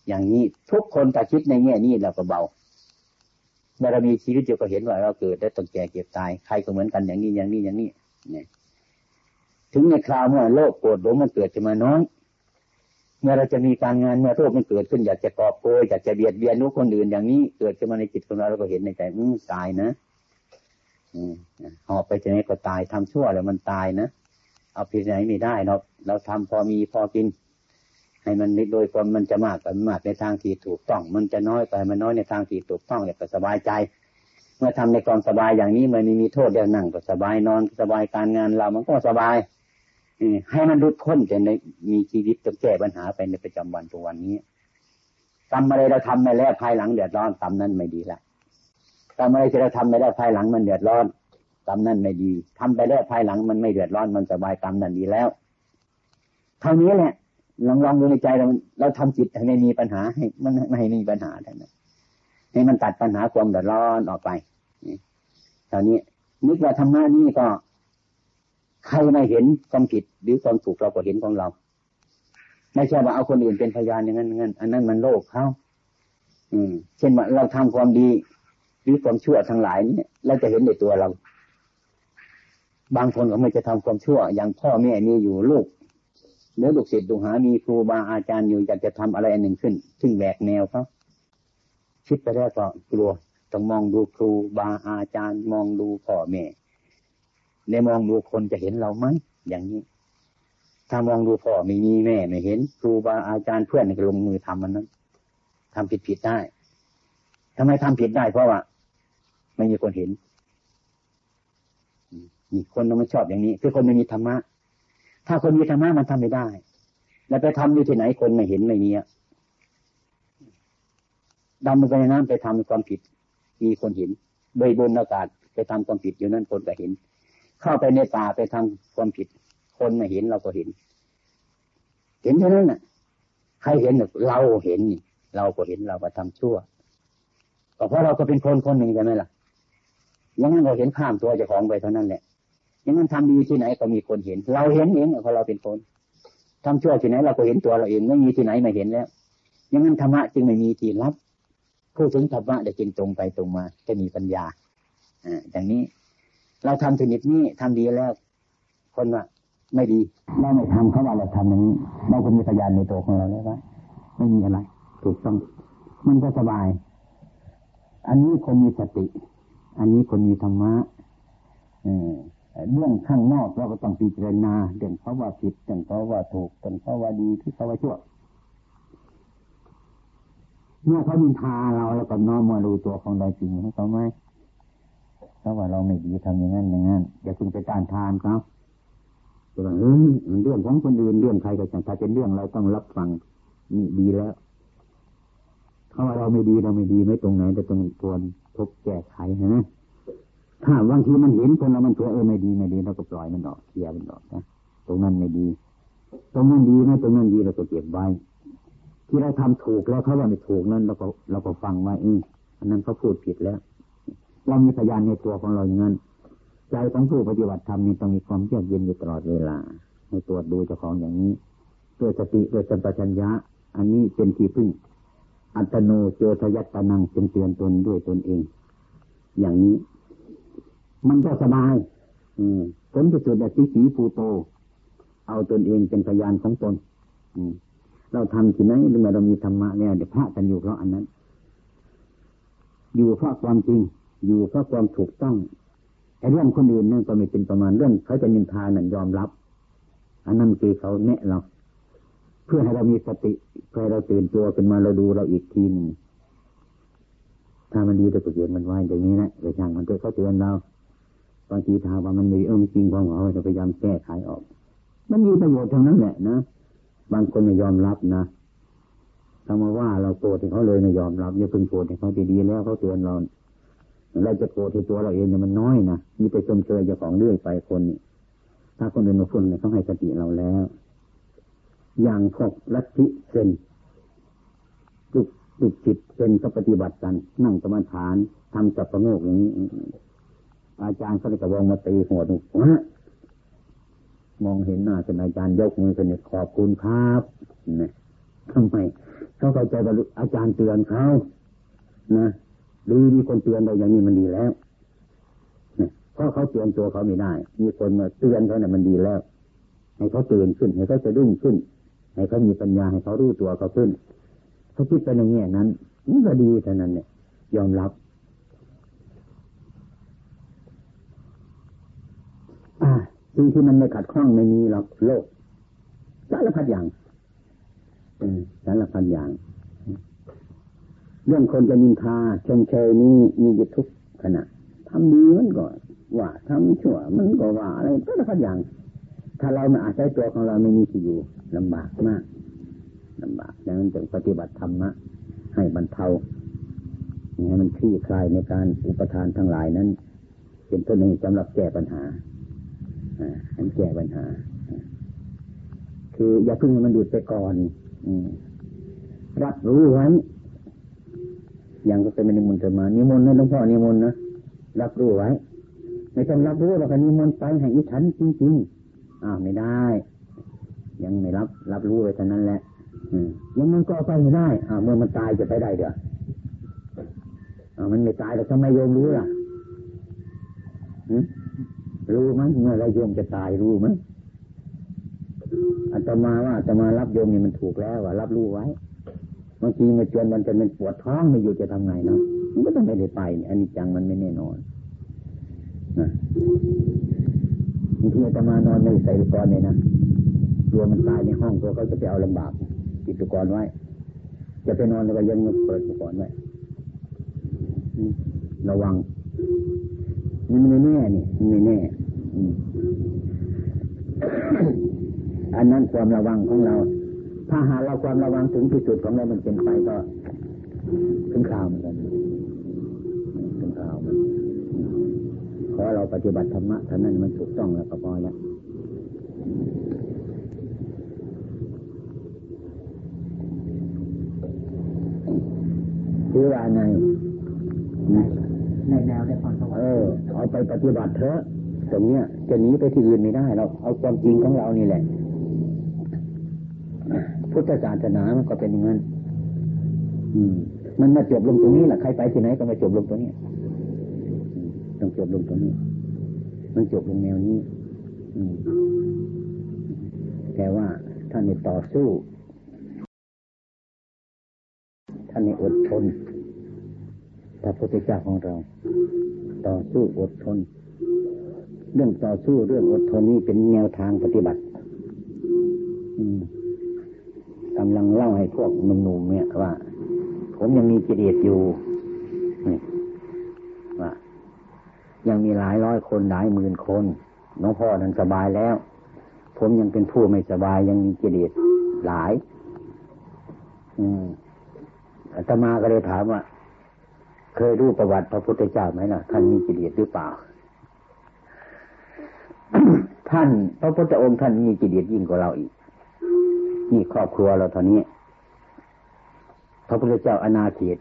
อย่างนี้ทุกคนถ้าคิดในแง่นี้เราก็เบาเมื่อเรามีชีวิตอยู่ก็เห็นว่าเราเกิดได้ต้องแก่เก็บตายใครก็เหมือนกันอย่างนี้อย่างนี้อย่างนี้เนี่ยถึงในคราวเมื่อโลกโกรธหลงมันเกิดจะมาน้อย เมื่อเราจะมีการงานเมื่อโรคมันเกิดขึ้นอยากจะกอบโกยอยากจะเบียดเบียนนุคนอื่นอย่างนี้เกิดขึ้นมาในจิตของเราเราก็เห็นในใจอืมตายนะหอบไปจะไหนก็ตายทำชั่วแล้วมันตายนะเอาผิดไหนไม่ได้เราเราทำพอมีพอกิน ให้มันโดยความมันจะมากก็มากในทางที่ถูกต้อง มันจะน้อยไปมันน้อยในทางที่ถูกต้องเนี่ยก็สบายใจ เมื่อทำในความสบายอย่างนี้มันไม่มีโทษเดียวนั่งก็สบายนอนสบายการงานเรามันก็สบาย ให้มันรุดพ้นจะในมีชีวิตต้องแก้ปัญหาไปในประจำวันตัววันนี้ทำอะไรเราทำไปแล้วภายหลังเดือดร้อนทำนั้นไม่ดีละทำอะไรที่เราทำไปแล้วภายหลังมันเดือดร้อนกรรมนั่นไม่ดีทำไปได้วภายหลังมันไม่เดือดร้อนมันสบายกรรมนั่นดีแล้วเท่านี้แหละลองลองดูในใจเราเราทำจิตให้ไม่มีปัญหาให้มันไม่ให้มีปัญหาทั้งนั้นให้มันตัดปัญหาความเดือดร้อนออกไปเท่านี้นึกว่าธรรมะนี่ก็ ใครไม่เห็นความผิดหรือความถูกเราก็เห็นของเรา ไม่ใช่ว่าเอาคนอื่นเป็นพยานอย่างนั้นงั้นอันนั้นมันโลกเขาอืม เช่นว่าเราทำความดี หรือความชั่วทั้งหลายนี่เราจะเห็นในตัวเรา บางคนก็ไม่จะทำความชั่ว อย่างพ่อแม่มีอยู่ลูกเนื้อลูกศิษย์ลูกหา มีครูบาอาจารย์อยู่อยากจะทำอะไรอันหนึ่งขึ้น ซึ่งแหวกแนวเขาคิดไปแล้ก็กลัวต้องมองดูครูบาอาจารย์ มองดูพ่อแม่ ในมองดูคนจะเห็นเราไหมอย่างนี้ ถ้ามองดูพ่อไม่มีแม่ไม่เห็น ครูบาอาจารย์เพื่อนก็ลงมือทำมันนั้นทำผิดผิดได้ทำไมทำผิดได้ เพราะว่า ไม่มีคนเห็นนี่คนเราไม่ชอบอย่างนี้ คือคนไม่มีธรรมะ ถ้าคนมีธรรมะมันทำไม่ได้ แล้วไปทำอยู่ที่ไหนคนไม่เห็นไม่มีอะดำลงไปในน้ำไปทำความผิด มีคนเห็นเบยบนอากาศไปทำความผิดอยู่นั่นคนก็เห็น เข้าไปในป่าไปทำความผิด คนไม่เห็นเราก็เห็น เห็นเท่านั้นน่ะ ใครเห็นเราเห็นเราก็เห็นเราก็ทำชั่วก็เพราะเราก็เป็นคนคนหนึ่งใช่ไหมล่ะยังงั้นเราเห็นข้ามตัวเจ้าของไปเท่านั้นแหละย่างนั้นทำดีที่ไหนก็มีคนเห็น เราเห็นเองเพราะเราเป็นคนทำชั่วที่ไหนเราก็เห็นตัวเราเองไม่มีที่ไหนไม่เห็นแล้วย่างนั้นธรรมะจึงไม่มีที่รับพูดถึงธรรมะได้จริงตรงไปตรงมาจะมีปัญญาอ่าอย่างนี้ เราทำชนิดนี้ทำดีแล้ว คนว่าไม่ดีเราไม่ทำเขาว่าเราทำอย่างนี้เราก็มีพยานในตัวของเราแล้วว่าไม่มีอะไร ถูกต้อง มันก็สบาย อันนี้คนมีสติ อันนี้คนมีธรรมะอืมเรื่องข้างนอกเราก็ต้องพิจารณาเรื่องเขาว่าผิดเรื่องเขาว่าถูกเรื่องเขาว่าดีที่เขาว่าชั่วเมื่อเขาดินทาเราแล้วก็น้อมมาดูตัวของเราจริงของเขาไหม เขาว่าเราไม่ดีทำอย่างนั้นอย่างนั้นอย่าคุณไปต้านทานเขาจะว่าเฮ้ยเรื่องของคนอื่นเรื่องใครก็ช่างถ้าเป็นเรื่องเราต้องรับฟังนี่ดีแล้วเขาว่าเราไม่ดีเราไม่ดีไม่ตรงไหนแต่ตรงควรทบแก้ไขนะถ้าบางทีมันเห็นคนเรามันตัวเออไม่ดีไม่ดีเราก็ปล่อยมันออกเคลียร์มันออกนะตรงนั้นไม่ดี ตรงนั้นดีนะตรงนั้นดีเราก็เก็บไว้ ที่เราทำถูกแล้วเขาว่าไม่ถูกนั้นเราก็เราก็ฟังไว้อือันนั้นเขาพูดผิดแล้ว เรามีพยานในตัวของเราอย่างนั้นใจของผู้ปฏิบัติธรรมนี่ต้องมีความเยือกเย็นอยู่ตลอดเวลาให้ตรวจดูเจ้าของอย่างนี้ด้วยสติด้วยสัมปชัญญะ อันนี้เป็นที่พึ่ง อัตโนโจทยัตตนังเป็นเตือนตนด้วยตนเอง อย่างนี้ มันก็สบายอืมผลที่สุดแบบสีสีภูโต เอาตนเองเป็นพยานของตนอืมเราทำที่ไหนหรือเรามีธรรมะเนี่ยเดี๋ยวพระกันอยู่เพราะอันนั้น อยู่เพราะความจริง อยู่เพราะความถูกต้องไอ้เรื่องคนอื่นนั่นก็ไม่เป็นประมาณเรื่องเขาจะนินทานั่นยอมรับ อันนั้นคือเขาแนะเราเพื่อให้เรามีสติเพื่อเราตื่นตัวขึ้นมาเราดูเราอีกทีหนึ่งถ้ามันดีแต่ก็เกียนมันไว้อย่างนี้นะแต่ช่างมันก็เขาเตือนเราบางทีถาว่ามันมีเออมจริงความเขาจะพยายามแก้ไขออก มันมีประโยชน์ทั้งนั้นแหละนะบางคนไม่ยอมรับนะทำมาว่าเราโกรธเขาเลยไม่ยอมรับอย่าพึงโกรธเขาดีๆแล้วเขาเตือนเรา เราจะโกรธตัวเราเองเนี่ยมันน้อยนะมีไปจมเจอเจ้าของเรื่อยไปคนนี้ถ้าคนอื่นมาฟุ้นเนี่ยเขาให้สติเราแล้ว อย่างพวกลัทธิเซนตุกตุกจิตเป็นก็ปฏิบัติกัน นั่งกรรมฐานทำจับประโงกอย่างนี้ อาจารย์เขาเลยกระวงมาตีหัวหนุกมองเห็นหน้าเป็นอาจารย์ยกมือเป็นขอบคุณครับนะทำไมเขาเข้าใจว่าอาจารย์เตือนเขานะ ดีมีคนเตือนเราอย่างนี้มันดีแล้วเพราะเขาเตือนตัวเขาไม่ได้ มีคนมาเตือนเขาเนี่ยมันดีแล้ว ให้เขาตื่นขึ้น ให้เขาจะดุ้งขึ้น ให้เขามีปัญญาให้เขารู้ตัวเขาขึ้นเขาคิดไปในแง่นั้นนี่ก็ดีแต่านั้นเนี่ยยอมรับอสิ่งที่มันไม่ขัดข้องไม่มีหรอกโลกสารพัดอย่างสารพัดอย่าง เรื่องคนจะนินทาชมเชยนี้มีอยู่ทุกขณะทำดีมันก็ว่าทำชั่วมันก็ว่าอะไรก็ทุกอย่าง ถ้าเราไม่อาศัยตัวของเราไม่มีที่อยู่ลำบากมากลำบากดังนั้นจึงปฏิบัติธรรมะให้บรรเทาให้มันคลี่คลายในการอุปทานทั้งหลายนั้น เป็นต้นนี้สำหรับแก้ปัญหาอ่าแก้ปัญหา คืออย่าเพิ่งมันดูดไปก่อนรับรู้ไว้ ย่างก็เป็นนิมนต์มานิมนต์นะหลวงพ่อนิมนต์นะรับรู้ไว้ ไม่ต้องรับรู้เราก็นิมนต์ไปให้อิฉันจริงๆอ้าวไม่ได้ ยังไม่รับ รับรู้ไปเท่านั้นแหละยังมันก็ไปไม่ได้อ้าวเมื่อมันตายจะไปได้เดี๋ยวอ้าวมันไม่ตายแต่ทำไมโยมรู้ล่ะรู้ไหมเมื่อไรโยมจะตายรู้ไหมอาตมาว่าอาตมารับโยมนี่มันถูกแล้วว่ารับรู้ไว้ บางทีมาจนมันจะเป็นปวดท้องไม่อยู่จะทำไงเนาะมันก็ต้องไม่ได้ไปอันนี้จังมันไม่แน่นอนนะบางทีจะมานอนไม่ใส่อุปกรณ์เลยนะตัวมันตายในห้องตัวเขาจะไปเอาลำบากปิดอุปกรณ์ไว้ จะไปนอนแล้วก็ยังเปิดอุปกรณ์ไว้ระวังมันไม่แน่นี่มันไม่แน่อันนั้นความระวังของเรา ถ้าหาเราความระวังถึงที่สุดของเรามันเป็นไปก็ถึงข่าวเหมือนกันถึงข่าวมันขอเราปฏิบัติธรรมะท่านั้นมันถูกต้องแล้วก็พอแล้วคือว่าไงในแนวในความสว่างเออเอาไปปฏิบัติเถอะตรงเนี้ยจะหนีไปที่อื่นไม่ได้เราเอาความจริงของเรานี่แหละ พุทธศาสนามันก็เป็นอย่างนั้นมันมาจบลงตรงนี้แหละใครไปที่ไหนก็มาจบลงตรงนี้ต้องจบลงตรงนี้ มันจบลงแนวนี้อืแต่ว่าท่านในต่อสู้ ท่านในอดทนพระพุทธเจ้าของเรา ต่อสู้อดทน เรื่องต่อสู้เรื่องอดทนนี้เป็นแนวทางปฏิบัติ อืม กำลังเล่าให้พวกหนุ่มๆเนี่ยว่า ผมยังมีกิเลสอยู่ว่ายังมีหลายร้อยคนหลายหมื่นคนน้องพ่อนั้นสบายแล้ว ผมยังเป็นผู้ไม่สบายยังมีกิเลสหลาย อืมอาตมาก็เลยถามว่า เคยรู้ประวัติพระพุทธเจ้าไหมล่ะ ท่านมีกิเลสหรือเปล่า ท่านพระพุทธองค์ท่านมีกิเลสยิ่งกว่าเราอีก นี่ครอบครัวเราเท่านี้พระพุทธเจ้าอนาเขต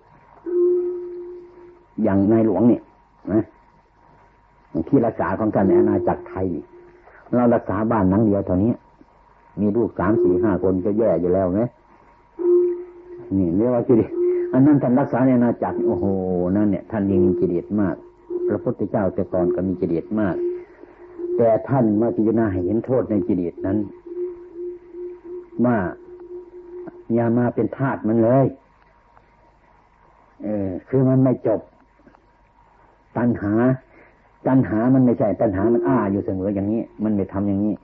อย่างในหลวงเนี่ยนะที่รักษาของท่านในอาณาจักรไทย เรารักษาบ้านนังเดียวเท่านี้ มีลูกสามสี่ห้าคนก็แย่อยู่แล้วนะนี่เรียกว่ากิเลสอันนั้นท่านรักษาในอาณาจักรโอ้โหนั่นเนี่ยท่านยังมีกิเลสมาก พระพุทธเจ้าแต่ก่อนก็มีกิเลสมาก แต่ท่านมาพิจารณาเห็นโทษในกิเลสนั้น ว่าอย่ามาเป็นทาสมันเลย เออ คือมันไม่จบ ตัณหา ตัณหามันไม่ใช่ ตัณหามันอ้าอยู่เสมออย่างนี้ มันไม่ทำอย่างนี้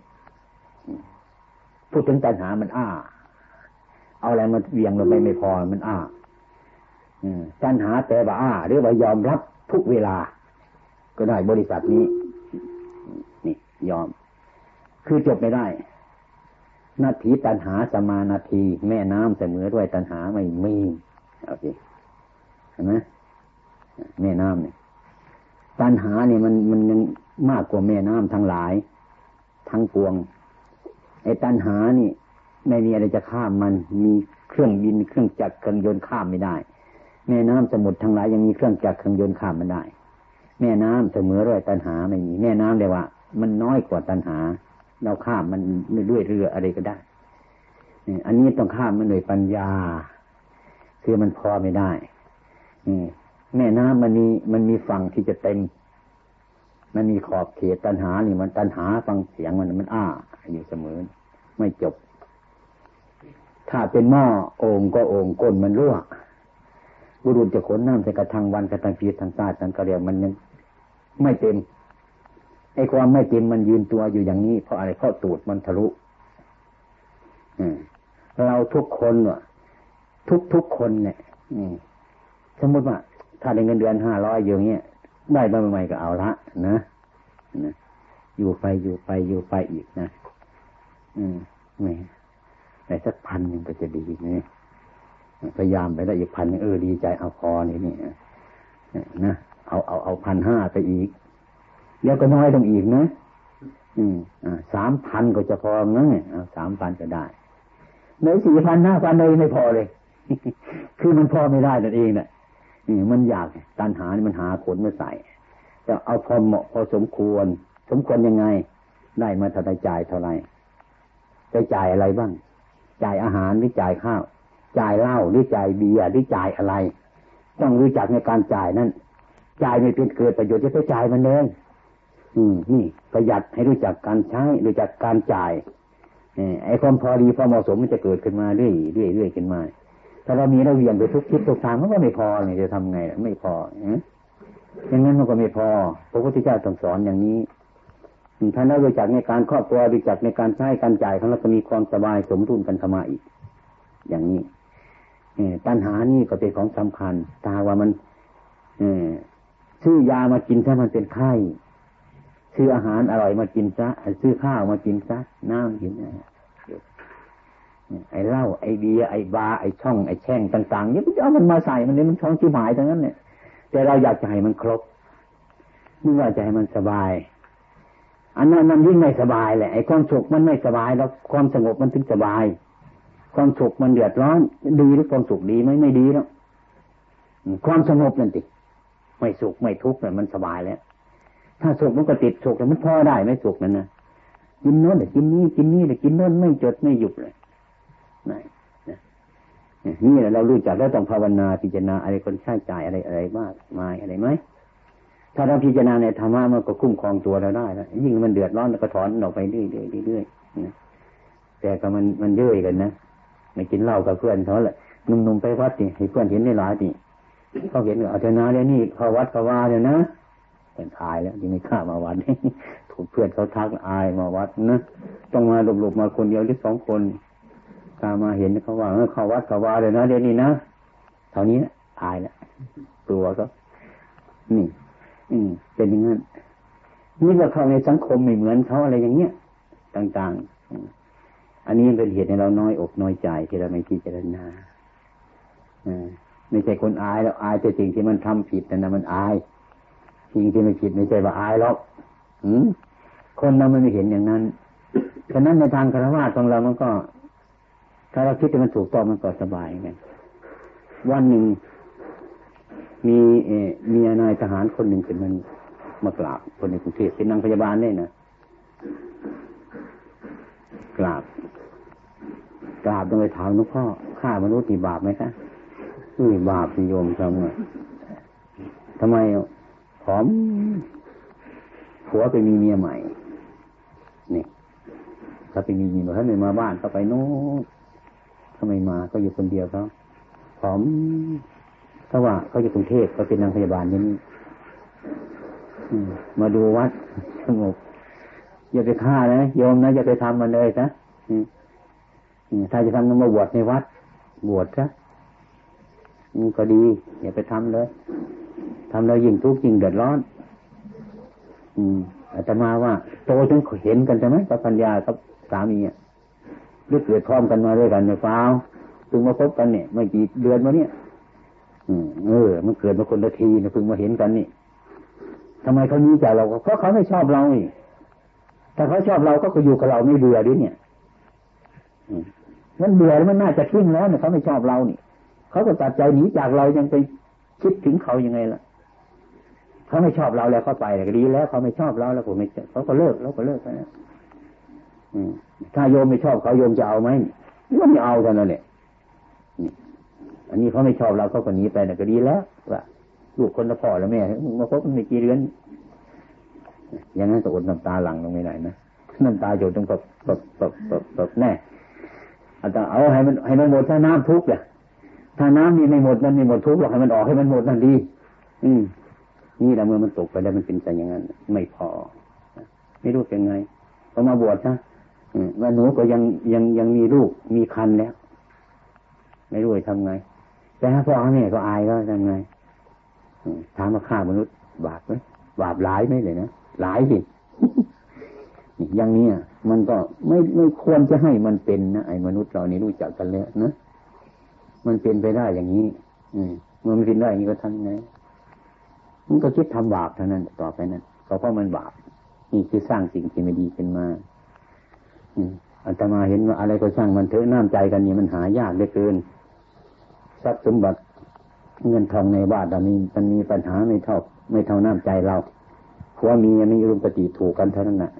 พูดถึงตัณหามันอ้า เอาอะไรมาเวียงลงไปไม่พอ มันอ้าตัณหาแต่ว่าอ้าหรือว่ายอมรับทุกเวลา ก็ได้บริษัทนี้ นี่ยอม คือจบไม่ได้ นาทีตันหาสมานาที แม่น้ำเสมอด้วยตันหาไม่มีเอาสิเห็นไหมแม่น้ำเนี่ยตันหาเนี่ยมันมันยังมากกว่าแม่น้ำทั้งหลาย ทั้งปวงไอ้ตันหานี่ ไม่มีอะไรจะข้ามมันมีเครื่องบินเครื่องจักรเครื่องยนต์ข้ามไม่ได้ แม่น้ำสมุทรทั้งหลายยังมีเครื่องจักรเครื่องยนต์ข้ามมันได้ แม่น้ำเสมอด้วยตันหาไม่มีแม่น้ำเลยว่า มันน้อยกว่าตันหา เราข้ามมันด้วยเรืออะไรก็ได้อันนี้ต้องข้ามมันด้วยปัญญา คือมันพอไม่ได้แม่น้ำมันมีมันมีฝั่งที่จะเต็ม มันมีขอบเขตตัญหานี่มันตัญหาฟังเสียงมันมันอ้าอยู่เสมอ ไม่จบ ถ้าเป็นหม้อโอ่งก็โอ่งก้นมันรั่วบุรุษจะขนน้ำใส่กระทังวันกระทังฟีทางซาดทางกระเรียวมันยังไม่เต็ม ไอ้ความไม่เต็มมันยืนตัวอยู่อย่างนี้ เพราะอะไรเพราะตูดมันทะลุเราทุกคนว่ะทุกทุกคนเนี่ยสมมติว่า ถ้าได้เงินเดือนห้าร้อยอย่างเงี้ยได้มาใหม่ก็เอาละนะนะอยู่ไปอยู่ไปอยู่ไปอีกนะอืมไม่แต่สักพันหนึ่งก็จะดีนี่พยายามไปได้อีกพันเออดีใจเอาพอนี่นี่นะเอาเอาเอาพันห้าไปอีก เดี๋ยวก็น้อยต้องอีกนะ อืมอ่าสามพันก็จะพอนะเนี่ยสามพันก็ได้ในสี่พันห้าพันเลยไม่พอเลย คือมันพอไม่ได้นั่นเองนะ่ะนี่มันอยากตันหานี่มันหาขนมาใส่จะเอาพอเหมาะพอสมควร สมควรยังไง ได้มาเท่าไรจ่ายเท่าไรจะจ่ายอะไรบ้าง จ่ายอาหารหรือจ่ายข้าว จ่ายเหล้าหรือจ่ายเบียร์หรือจ่ายอะไร ต้องรู้จักในการจ่ายนั้นจ่ายไม่เป็นเกิดประโยชน์จะไปจ่ายมันเลย อืมนี่ประหยัดให้รู้จักการใช้รู้จักการจ่ายไอ้ความพอดีพอเหมาะสมมันจะเกิดขึ้นมาเรื่อยเรื่อยเรื่อยขึ้นมา ถ้าเรามีเราเวียนไปทุกทิศทุกทางมันก็ไม่พอเนี่ยจะทำไงไม่พออย่างนั้นมันก็ไม่พอพระพุทธเจ้าต้องสอนอย่างนี้ถ้าเรารู้จักในการครอบครัวรู้จักในการใช้การจ่ายของเราก็มีความสบายสมดุลกันเข้ามาอีก อย่างนี้ปัญหานี่ก็เป็นของสำคัญตาว่ามันซื้อยามากินถ้ามันเป็นไข้ ซื้ออาหารอร่อยมากินซะซื้อข้าวมากินซะน้ำกินไอ้เหล้าไอ้เบียร์ไอ้บาไอ้ช่องไอ้แช่งต่างๆเนี่ยมันเอามันมาใส่มันเนี่ยมันช่องชิบหายทั้งนั้นเนี่ย แต่เราอยากจะให้มันครบนี่ว่าจะให้มันสบาย อันนั้นมันยิ่งไม่สบายแหละไอ้ความสุขมันไม่สบายแล้วความสงบมันถึงสบาย ความสุขมันเดือดร้อน ดีหรือความสุขดีไหมไม่ดีแล้วความสงบนั่นติไม่สุขไม่ทุกข์เนี่ยมันสบายแล้ว ถ้าสุกมันก็ติดสุกแต่มันพอได้ไม่สุกนั่นนะกินโน้นกินนี้กินนี้แต่กินโน้นไม่จดไม่หยุดเลยนี่นี่เรารู้จักแล้วต้องภาวนาพิจารณาอะไรคนใช้จ่ายอะไรอะไรมากมายอะไรไหมถ้าเราพิจารณาในธรรมะมันก็คุ้มครองตัวเราได้แล้วยิ่งมันเดือดร้อนก็ถอนออกไปเรื่อยๆเรื่อยๆแต่ก็มันมันเย่อยกันนะไม่กินเหล้ากับเพื่อนเขาแหละนุ่มๆไปวัดนี่ให้เพื่อนเห็นในหลายนี่เขาเห็นเอาเถอะนะเดี๋ยวนี้เขาวัดเขาว่าเดี๋ยวนะ เป็นอายแล้วยังไม่ข้ามาวัดถูกเพื่อนเขาทักอายมาวัดนะต้องมาหลบๆมาคนเดียวหรือสองคนตามาเห็นเขาว่าเขาวัดเขาว่าเลยนะเดี๋ยวนี้นะเท่านี้อายแล้วกลัวก็นี่อืมเป็นอย่างนั้นนี่ว่าเขาในสังคมไม่เหมือนเขาอะไรอย่างเงี้ยต่างๆ อันนี้เป็นเหตุให้เราน้อยอกน้อยใจที่เราไม่พิจารณาไม่ใช่คนอายแล้วอายแต่สิ่งที่มันทำผิดแต่นะมันอาย สิ่งที่ไม่ผิดไม่ใช่ว่าอายหรอกคนเราไม่เห็นอย่างนั้นฉะนั้นในทางคารวะของเรามันก็ ถ้าเราคิดมันถูกต้องมันก็สบายไงวันหนึ่งมีเอมีนายทหารคนหนึ่งเป็นมันมากราบคนในกรุงเทพเป็นนางพยาบาลเนี่ยนะกราบกราบต้องไปถามหลวงพ่อฆ่ามนุษย์มีบาปไหมคะนี่บาปโยมทำไงทำไม ผอมผัวไปมีเมียใหม่ นี่ ถ้าไปมีเมียใหม่เขาไม่มาบ้านเขาไปโน้นเขาไม่มาเขาอยู่คนเดียวเขาผอมเพราว่าเขาอยู่กรุงเทพเขาเป็นนางพยาบาลนี่มาดูวัดสงบอย่าไปฆ่านะโยมนะอย่าไปทำมันเลยนะถ้าจะทำก็มาบวชในวัด บวชซะก็ดี อย่าไปทำเลย ทำแล้วยิ่งทุกข์ยิ่งเดือดร้อน อืมอาตมาว่าโตจนเห็นกันใช่ไหมกับปัญญากับสามีอะหรือเกิดพร้อมกันมาด้วยกันในเปล่าถึงมาพบกันเนี่ยไม่กี่เดือนมาเนี่ยอเออ มันเกิดมาคนละทีนะเพิ่งมาเห็นกันนี่ทำไมเขานี้ใจเราเพราะเขาไม่ชอบเราอีกถ้าเขาชอบเราก็อยู่กับเราไม่เบื่อดิเนี่ยมันเบื่อแล้วมันน่าจะทิ้งแล้วเนี่ยเขาไม่ชอบเรานี่เขาก็ตัดใจหนีจากเรายังไป คิดถึงเขายังไงล่ะเขาไม่ชอบเราแล้วเขาไปก็ดีแล้วเขาไม่ชอบเราแล้วผมไม่เขาก็เลิกแล้วก็เลิกไปนะถ้าโยมไม่ชอบเขาโยมจะเอาไหมก็ไม่เอากันนั่นแหละอันนี้เขาไม่ชอบเราเขาก็หนีไปนะก็ดีแล้วว่าลูกคนละพ่อแล้วแม่มาพบกันในกี่เดือนอย่างนั้นตอดน้ำตาหลั่งลงไม่ได้นะน้ำตาหยดต้องตบตบตบตบตบแน่อาจจะเอาให้มันให้มันหมดถ้าน้ำทุกข์เนี่ย ถ้าน้ำนี่ไม่หมดมันไม่หมดทุกข์หรอกให้มันออกให้มันหมดนั่นดี อืมนี่แหละเมื่อมันตกไปแล้วมันเป็นใจอย่างนั้น ไม่พอ ไม่รู้เป็นไงพอมาบวชนะว่าหนูก็ยังยังยังมีลูกมีคันแล้ว ไม่รู้จะทำไง แต่ถ้าพ่อแม่ก็อายก็ทำไงถามว่าฆ่ามนุษย์ บาปไหมบาปหลายไหมเลยนะหลายสิอย่างนี้มันก็ไม่ไม่ควรจะให้มันเป็นนะไอ้มนุษย์เรานี่รู้จักกันแล้วนะ มันเป็นไปได้อย่างนี้ อืมมันเป็นได้อย่างนี้ก็ทำไงมันก็คิดทำบาปเท่านั้นต่อไปนั้นเขาเพราะมันบาปนี่คือสร้างสิ่งที่ไม่ดีขึ้นมา อืมอาตมาเห็นว่าอะไรก็ช่างมันเถอะน้ำใจกันนี่มันหายากเหลือเกินทรัพย์สมบัติเงินทองในบ้านเรานี้มันมีปัญหาไม่เท่า ไม่เท่าน้ำใจเราผัวเมียไม่รุมปฏิถูกกันเท่านั้นแหละ